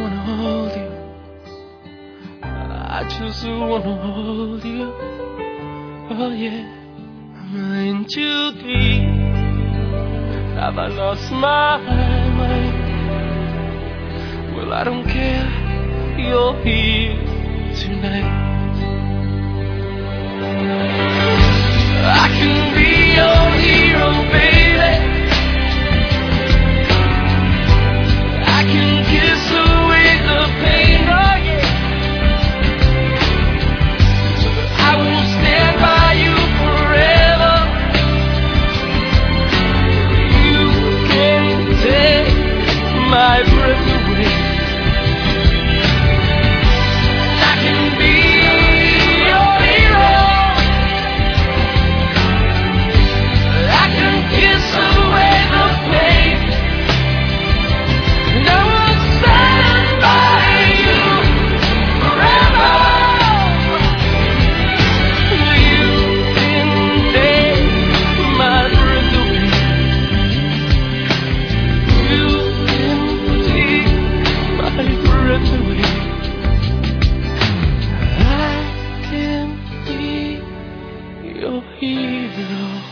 wanna hold you. I just wanna hold you. Oh yeah. I'm lying to be. Have I lost my mind? Well, I don't care. You're here tonight. I can be. even